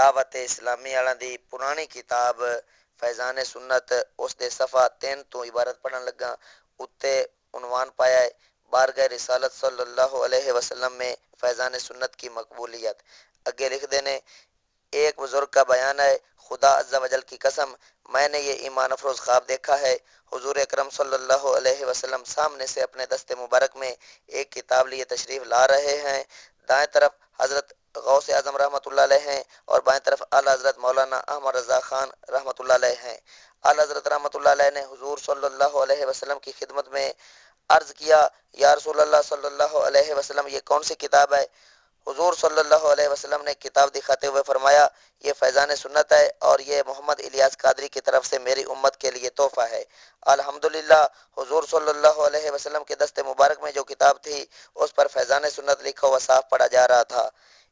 دعوت اسلامی والا دی پرانی کتاب فیضان سنت، اس دے صفحہ تین تو عبارت پڑھن لگا اتے عنوان پایا ہے، بارگاہ رسالت صلی اللہ علیہ وسلم میں فیضان سنت کی مقبولیت۔ اگے لکھ دینے ایک بزرگ کا بیان ہے، خدا عز و جل کی قسم، میں نے یہ ایمان افروز خواب دیکھا ہے۔ حضور اکرم صلی اللہ علیہ وسلم سامنے سے اپنے دست مبارک میں ایک کتاب لیے تشریف لا رہے ہیں۔ دائیں طرف حضرت غوث اعظم رحمۃ اللہ علیہ ہیں اور بائیں طرف اعلی حضرت مولانا احمد رضا خان رحمۃ اللہ علیہ ہیں۔ اعلی حضرت رحمۃ اللہ علیہ نے حضور صلی اللہ علیہ وسلم کی خدمت میں عرض کیا، یا رسول اللہ صلی اللہ علیہ وسلم، یہ کون سی کتاب ہے؟ حضور صلی اللہ علیہ وسلم نے کتاب دکھاتے ہوئے فرمایا، یہ فیضان سنت ہے اور یہ محمد الیاس قادری کی طرف سے میری امت کے لیے تحفہ ہے۔ الحمدللہ، حضور صلی اللہ علیہ وسلم کے دست مبارک میں جو کتاب تھی، اس پر فیضان سنت لکھا ہوا صاف پڑھا جا رہا تھا۔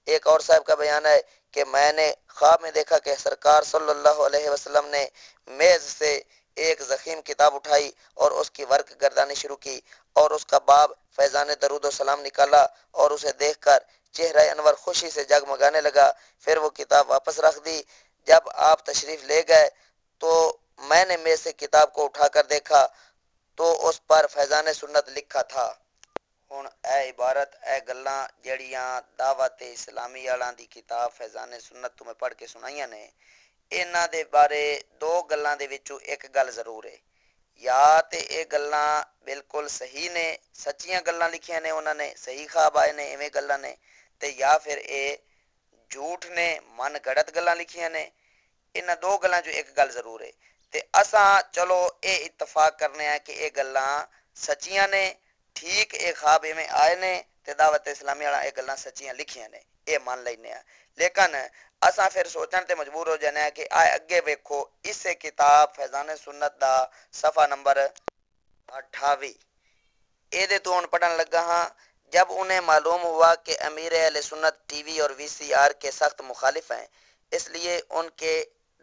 ایک اور صاحب کا بیان ہے کہ میں نے خواب میں دیکھا کہ سرکار صلی اللہ علیہ وسلم نے میز سے ایک زخیم کتاب اٹھائی اور اس کی ورک گردانی شروع کی اور اس کا باب فیضان درود و سلام نکالا اور اسے دیکھ کر چہرہ انور خوشی سے جگمگانے لگا۔ پھر وہ کتاب واپس رکھ دی۔ جب آپ تشریف لے گئے تو میں نے میز سے کتاب کو اٹھا کر دیکھا تو اس پر فیضان سنت لکھا تھا۔ ہن اے عبارت اے گلاں جڑیاں دعوت اسلامی والاں دی کتاب فیضان سنت تو میں پڑھ کے سنائیاں نے انہاں دے بارے دو گلاں دے وچوں ایک گل ضرور ہے یا تے اے گلاں بالکل صحیح نے سچیاں گلاں لکھیاں نے انہاں نے صحیح خواب آئے نے ایویں گلاں نے تے یا پھر اے جھوٹ نے من گڑت گلاں لکھیاں نے انہاں دو گلاں جو ایک گل ضرور ہے تے اساں چلو اے اتفاق کرنے ہیں کہ اے گلاں سچیاں نے ٹھیک اے خواب ایویں آئے نے تے دعوت اسلامی والا اے گلاں سچیاں لکھیاں نے، اے مان لینے ہیں لیکن اساں پھر سوچن تے مجبور ہو جانے ہیں کہ آئے اگے ویکھو اس کتاب فیضان سنت دا صفحہ نمبر 28 اے دے تو ہن پڑھن لگا ہاں جب انہیں معلوم ہوا کہ امیر اہل سنت ٹی وی اور وی سی آر کے سخت مخالف ہیں، اس لیے ان کے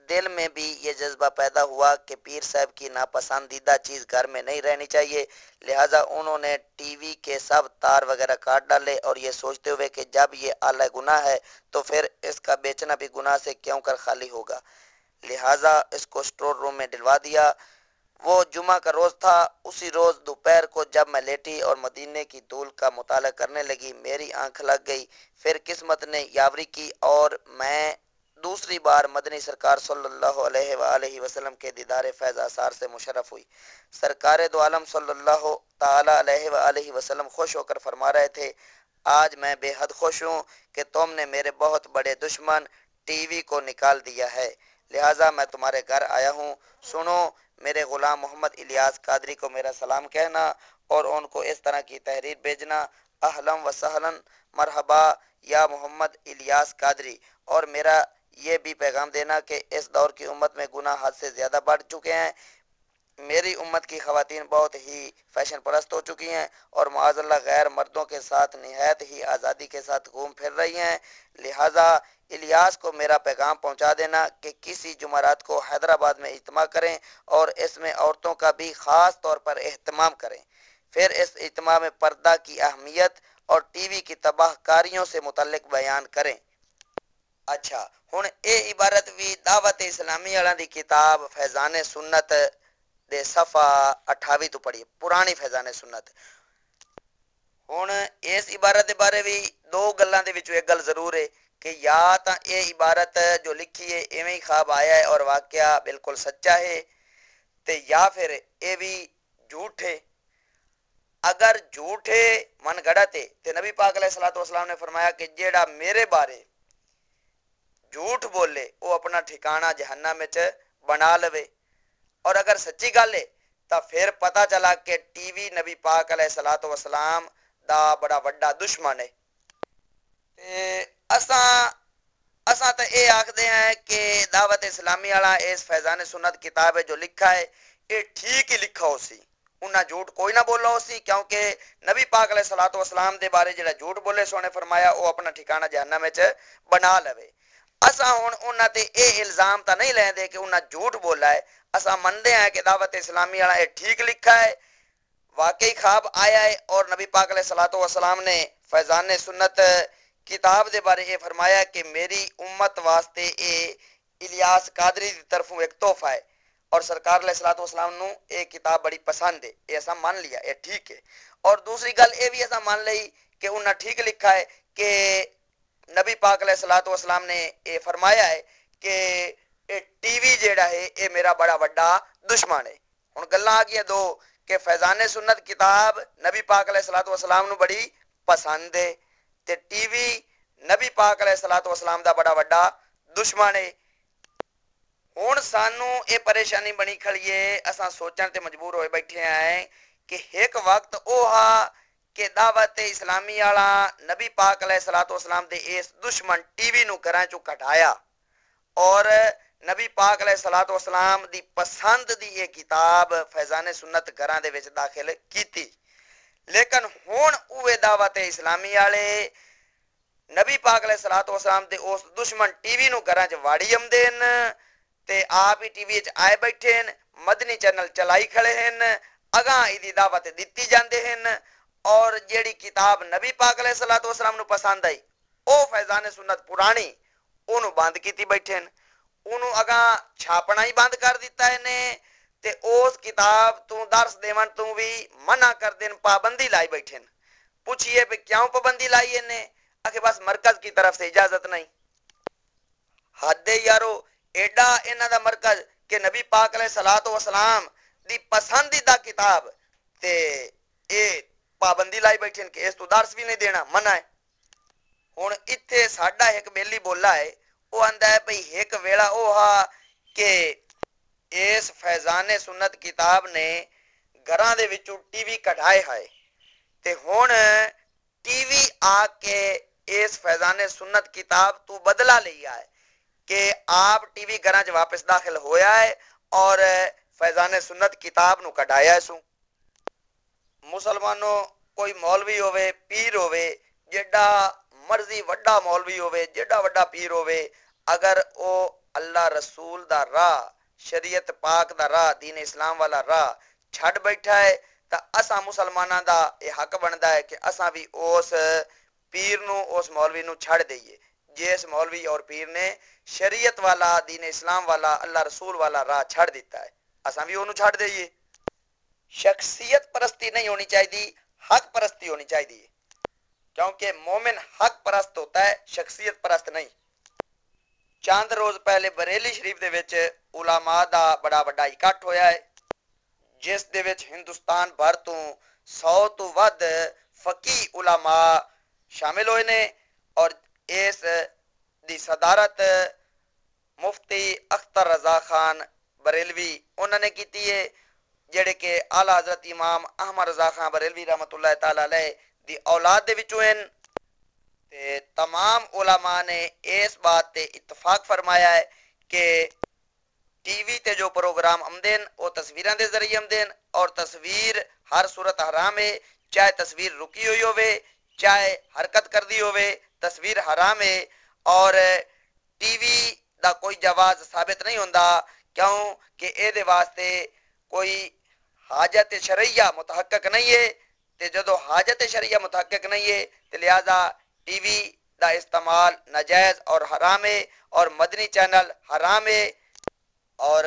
دل میں بھی یہ جذبہ پیدا ہوا کہ پیر صاحب کی ناپسندیدہ چیز گھر میں نہیں رہنی چاہیے۔ لہٰذا انہوں نے ٹی وی کے سب تار وغیرہ کاٹ ڈالے اور یہ سوچتے ہوئے کہ جب یہ اعلی گناہ ہے تو پھر اس کا بیچنا بھی گناہ سے کیوں کر خالی ہوگا۔ لہٰذا اس کو سٹور روم میں ڈلوا دیا۔ وہ جمعہ کا روز تھا۔ اسی روز دوپہر کو جب میں لیٹی اور مدینے کی دول کا مطالعہ کرنے لگی، میری آنکھ لگ گئی۔ پھر قسمت نے یاوری کی اور میں دوسری بار مدنی سرکار صلی اللہ علیہ وآلہ وسلم کے دیدار فیض آثار سے مشرف ہوئی۔ سرکار دو عالم صلی اللہ تعالی علیہ وآلہ وسلم خوش ہو کر فرما رہے تھے، آج میں بے حد خوش ہوں کہ تم نے میرے بہت بڑے دشمن ٹی وی کو نکال دیا ہے۔ لہٰذا میں تمہارے گھر آیا ہوں۔ سنو، میرے غلام محمد الیاس قادری کو میرا سلام کہنا اور ان کو اس طرح کی تحریر بھیجنا۔ اہلم و سہلن مرحبا، یا محمد الیاس قادری۔ اور میرا یہ بھی پیغام دینا کہ اس دور کی امت میں گناہ حد سے زیادہ بڑھ چکے ہیں۔ میری امت کی خواتین بہت ہی فیشن پرست ہو چکی ہیں اور معاذ اللہ غیر مردوں کے ساتھ نہایت ہی آزادی کے ساتھ گھوم پھر رہی ہیں۔ لہٰذا الیاس کو میرا پیغام پہنچا دینا کہ کسی جمعرات کو حیدرآباد میں اجتماع کریں اور اس میں عورتوں کا بھی خاص طور پر اہتمام کریں۔ پھر اس اجتماع میں پردہ کی اہمیت اور ٹی وی کی تباہ کاریوں سے متعلق بیان کریں۔ اچھا ہن اے عبارت بھی دعوت اسلامی والا دی کتاب فیضان سنت دے صفحہ 28 تو پڑھی پرانی فیضان سنت۔ ہن اس عبارت دے بارے بھی دو گلاں دے وچوں ایک گل ضرور ہے کہ یا تا اے عبارت جو لکھی ہے ایویں ہی خواب آیا ہے اور واقعہ بالکل سچا ہے، تے یا پھر اے بھی جھوٹ ہے۔ اگر جھوٹ ہے، من گڑا تے تے نبی پاک علیہ الصلوۃ والسلام نے فرمایا کہ جیڑا میرے بارے جھوٹ بولے، وہ اپنا ٹھکانہ جہنم وچ بنا لوے۔ اور اگر سچی گل ہے تا پھر پتہ چلا کہ ٹی وی نبی پاک علیہ الصلوۃ والسلام دا بڑا بڑا دشمن ہے۔ تے اساں اساں تے اے آکھدے ہیں کہ دعوت اسلامی والا اس فیضان سنت کتاب ہے جو لکھا ہے، اے ٹھیک ہی لکھا ہو سی۔ انہاں جھوٹ کوئی نہ بولا ہو سی، کیونکہ نبی پاک علیہ الصلوۃ والسلام دے بارے جڑا جھوٹ بولے سونے فرمایا او اپنا ٹھکانہ جہنم وچ بنا لوے۔ اساں ہن انہاں تے اے الزام تا نہیں لیندے کہ انہاں جھوٹ بولا ہے۔ اساں مندے ہیں کہ دعوت اسلامی والا اے ٹھیک لکھا ہے۔ واقعی خواب آیا ہے اور نبی پاک علیہ الصلوۃ والسلام نے فیضان سنت کتاب دے بارے یہ فرمایا کہ میری امت واسطے اے الیاس قادری دی طرفوں ایک تحفہ ہے اور سرکار علیہ الصلوۃ والسلام نو اے کتاب بڑی پسند ہے۔ یہ ایسا مان لیا یہ ٹھیک ہے۔ اور دوسری گل یہ بھی ایسا مان لئی کہ انہاں ٹھیک لکھا ہے کہ نبی پاک علیہ الصلوۃ والسلام نے یہ فرمایا ہے کہ ٹی وی جیڑا ہے، اے میرا بڑا بڑا دشمن ہے۔ ہن گلاں آ گیا دو کہ فیضان سنت کتاب نبی پاک علیہ الصلوۃ والسلام نو بڑی پسند ہے۔ تے ٹی وی نبی پاک علیہ الصلوۃ والسلام دا بڑا بڑا دشمن ہے۔ ہوں سانو یہ پریشانی بنی کھڑیے اساں سوچن تے مجبور ہوئے بیٹھے ہیں کہ ایک وقت او ہا کہ دعوت اسلامی والا نبی پاک علیہ الصلوۃ والسلام دے اس دشمن ٹی وی نو گھراں چوں کٹایا۔ اور نبی پاک علیہ الصلوۃ والسلام دی پسند دی یہ کتاب فیضان سنت گھراں دے وچ داخل کیتی۔ لیکن ہن اوے دعوت اسلامی والے نبی پاک علیہ الصلوۃ والسلام دے اس دشمن ٹی وی نو گھراں چ واڑی امدین تے آپ ہی ٹی وی وچ آئے بیٹھے ہیں مدنی چینل چلائی کھڑے ہیں اگاں ایدی دعوت دتی جاندے ہیں اور جیڑی کتاب نبی پاک علیہ الصلوۃ والسلام نو پسند آئی، او فیضان سنت پرانی، اونوں بند کیتی بیٹھے ہیں اونوں اگاں چھاپنا ہی بند کر دیتا ہے نے، تے اس کتاب تو درس دیون تو بھی منع کر دین پابندی لائی بیٹھے ہیں پوچھئے پہ کیوں پابندی لائی ہے نے؟ اکھے بس مرکز کی طرف سے اجازت نہیں۔ حد یارو، ایڈا انہاں دا مرکز کہ نبی پاک علیہ الصلوۃ والسلام دی پسندیدہ کتاب، تے اے پابندی لائی بیٹھے کہ اس تو درس بھی نہیں دینا، منع ہے۔ ہن ایتھے ساڈا ایک بیلی بولا ہے، او آندا ہے بھئی ایک ویلا او ہا کہ اس فیضان سنت کتاب نے گھراں دے وچوں ٹی وی کڈھائے ہائے۔ تے ہن ٹی وی آ کے اس فیضان سنت کتاب تو بدلا لیا ہے کہ آپ ٹی وی گھراں چ واپس داخل ہویا ہے اور فیضان سنت کتاب نو کڈایا ہے سو مسلمانوں کوئی مولوی ہوے پیر ہوے جڈا مرضی وڈا مولوی ہوے جڈا وڈا پیر ہوے اگر او اللہ رسول دا راہ شریعت پاک دا راہ دین اسلام والا راہ چھڈ بیٹھا ہے تا اسا مسلماناں دا یہ حق بندا ہے کہ اسا بھی اس پیر نو اس مولوی نو چھڑ دئیے جس مولوی اور پیر نے شریعت والا دین اسلام والا اللہ رسول والا راہ چھڑ دیتا ہے اسا بھی اونوں چھڑ دئیے شخصیت پرستی نہیں ہونی چاہیے حق پرستی ہونی چاہیے کیونکہ مومن حق پرست ہوتا ہے، شخصیت پرست نہیں۔ چاند روز پہلے بریلی شریف دے وچ علماء دا بڑا بڑا اکٹھ ہویا ہے، جس دے وچ ہندوستان بھر تو سو تو ود فقی علماء شامل ہوئے نے۔ اور اس دی صدارت مفتی اختر رضا خان بریلوی انہوں نے کیتی ہے۔ جڑے کہ اعلی حضرت امام احمد رضا خان بریلوی رحمت اللہ تعالی علیہ دی اولاد دے وچوں ہیں تے تمام علماء نے اس بات تے اتفاق فرمایا ہے کہ ٹی وی تے جو پروگرام آمدین او تصویراں دے ذریعے آمدین اور تصویر ہر صورت حرام ہے، چاہے تصویر رکی ہوئی ہوے چاہے حرکت کر دی ہوے تصویر حرام ہے۔ اور ٹی وی دا کوئی جواز ثابت نہیں ہوندا، کیوں کہ اے دے واسطے کوئی حاجت شرعیہ متحقق نہیں ہے، تے جدو حاجت شرعیہ متحقق نہیں ہے، تے لہذا ٹی وی دا استعمال نجائز اور حرام ہے اور مدنی چینل حرام ہے۔ اور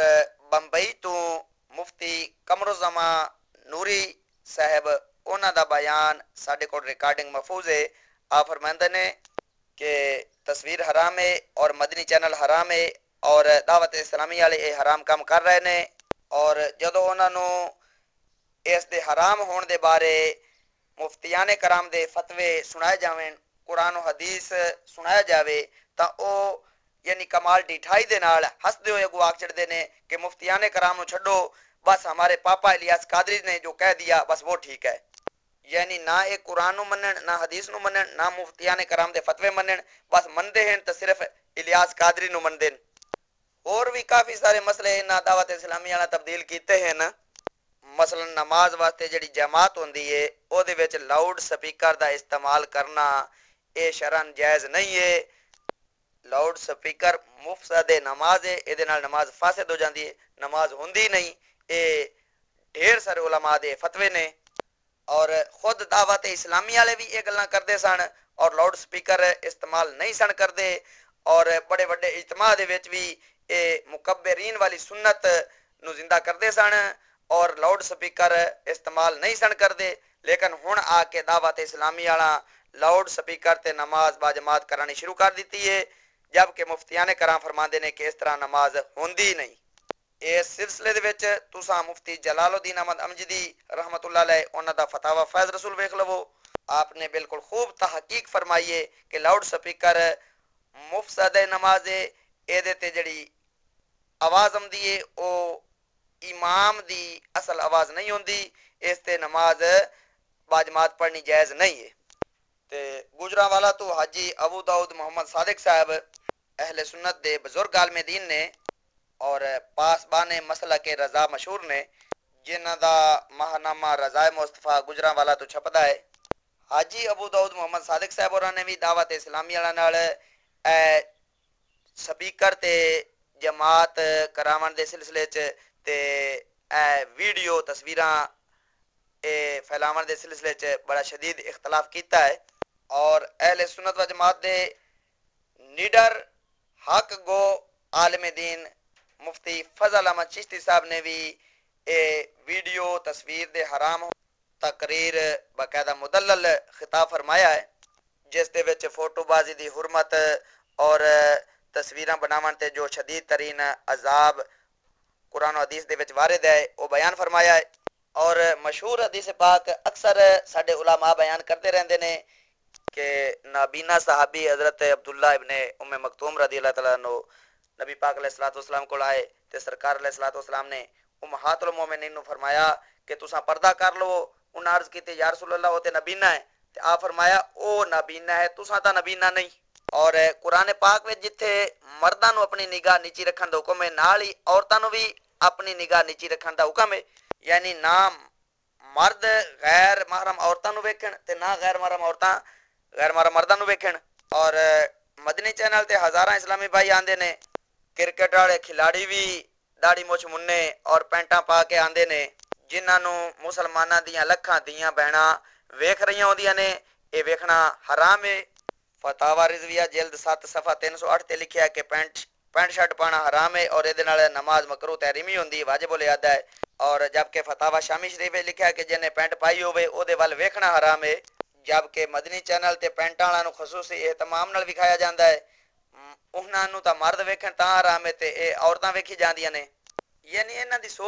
بمبئی تو مفتی کمر الزمان نوری صاحب، انہاں دا بیان ساڈے کول ریکارڈنگ محفوظ ہے۔ آ فرماندے نے کہ تصویر حرام ہے اور مدنی چینل حرام ہے اور دعوت اسلامی والے یہ حرام کام کر رہے نے۔ اور جدو انہوں نے اس دے حرام ہون دے بارے مفتیان کرام دے فتوے سنائے جاویں، قرآن و حدیث سنایا جاوے، تا او یعنی کمال ڈیٹھائی دے نال ہس دے ہوئے گو آگ چڑھ دے نے کہ مفتیان کرام نو چھڑو بس ہمارے پاپا الیاس قادری نے جو کہہ دیا، بس وہ ٹھیک ہے۔ یعنی نہ ایک قرآن نو منن، نہ حدیث نو منن، نہ مفتیان کرام دے فتوے منن، بس مندے ہیں تو صرف الیاس قادری نو مندے اور بھی کافی سارے مسئلے نہ دعوت اسلامی والا تبدیل کیتے ہیں نا۔ مثلا نماز واسطے جڑی جماعت ہوندی ہے او دے وچ لاؤڈ سپیکر دا استعمال کرنا اے شرن جائز نہیں ہے۔ لاؤڈ سپیکر مفسد نماز ہے اے دے نال نماز فاسد ہو جاندی ہے۔ نماز ہوندی نہیں، اے ڈھیر سارے علماء دے فتوی نے۔ اور خود دعوت اسلامی والے بھی یہ گلاں کرتے سن، اور لاؤڈ سپیکر استعمال نہیں سن کرتے اور بڑے بڑے اجتماع دے وچ بھی اے مکبرین والی سنت نو زندہ کرتے سن۔ اور لاؤڈ سپیکر استعمال نہیں سن کرتے، لیکن ہن آ کے دعوت اسلامی والا لاؤڈ سپیکر تے نماز با جماعت کرانی شروع کر دیتی ہے، جبکہ مفتیان کرام فرماندے نے کہ اس طرح نماز ہوندی نہیں۔ اس سلسلے دے وچ تساں مفتی جلال الدین احمد امجدی رحمت اللہ علیہ انہاں دا فتاوا فیض رسول ویکھ لو۔ آپ نے بالکل خوب تحقیق فرمائیے کہ لاؤڈ سپیکر مفسد نماز اے دے تے جڑی آواز آمدی ہے، او امام دی اصل آواز نہیں ہوندی، اس تے نماز باجماعت پڑھنی جائز نہیں ہے۔ تے گجرا والا تو حاجی ابو داؤد محمد صادق صاحب اہل سنت دے بزرگ عالم دین نے اور پاس بانے مسئلہ کے رضا مشہور نے جنہ دا ماہنامہ رضا مصطفیٰ گجرا والا تو چھپدا ہے۔ حاجی ابو داؤد محمد صادق صاحب اور نے بھی دعوت اسلامی والا نال سپیکر تے جماعت کراون دے سلسلے چ تے ویڈیو تصویراں اے پھیلاون دے سلسلے چ بڑا شدید اختلاف کیتا ہے اور اہل سنت و جماعت دے نیڈر حق گو عالم دین مفتی فضل احمد چشتی صاحب نے بھی اے ویڈیو تصویر دے حرام تقریر باقاعدہ مدلل خطاب فرمایا ہے، جس دے وچ فوٹو بازی دی حرمت اور تصویراں بناون تے جو شدید ترین عذاب قرآن و حدیث دے وچ وارد ہے، وہ بیان فرمایا ہے۔ اور مشہور حدیث پاک اکثر ساڈے علماء بیان کرتے رہندے نے کہ نابینا صحابی حضرت عبداللہ ابن ام مکتوم رضی اللہ تعالیٰ عنہ نبی پاک علیہ الصلوۃ والسلام کو آئے تے سرکار علیہ الصلوۃ والسلام نے امہات المومنین نو فرمایا کہ تساں پردہ کر لو، انہاں عرض کیتے، یا رسول اللہ او تے نبینا ہے تے آپ فرمایا، او نبینا ہے، تساں تا نبینا نہیں اور قرآن پاک وچ جتھے مرداں نو اپنی نگاہ نیچی رکھن دا حکم ہے نال ہی عورتاں نو بھی اپنی نگاہ نیچی رکھن دا حکم ہے یعنی نام مرد غیر محرم عورتاں نو ویکھن تے نہ غیر محرم عورتاں غیر محرم مرداں نو ویکھن اور مدنی چینل تے ہزاراں اسلامی بھائی آندے نے کرکٹ والے کھلاڑی بھی داڑھی مچھ مننے اور پینٹاں پا کے آندے نے جنہاں نو مسلماناں دیاں لکھاں دیاں بہناں ویکھ رہی ہوندیاں نے اے ویکھنا حرام ہے فتاوا رضویہ جلد 7 صفحہ 308 تے لکھیا ہے کہ پینٹ پینٹ شرٹ پانا حرام ہے اور دے نال نماز مکروہ تحریمی ہوندی واجب الادا ہے اور جبکہ فتاوا شامی شریف وچ لکھیا کہ جنے پینٹ پائی ہوے او دے ول ویکھنا حرام ہے جبکہ مدنی چینل تے پینٹاں والا نو خصوصی اہتمام نال وکھایا جاندا ہے انہاں نو تا مرد ویکھن تا حرام ہے تے اے عورتاں ویکھی جاندیاں نے یعنی انہاں دی سوچ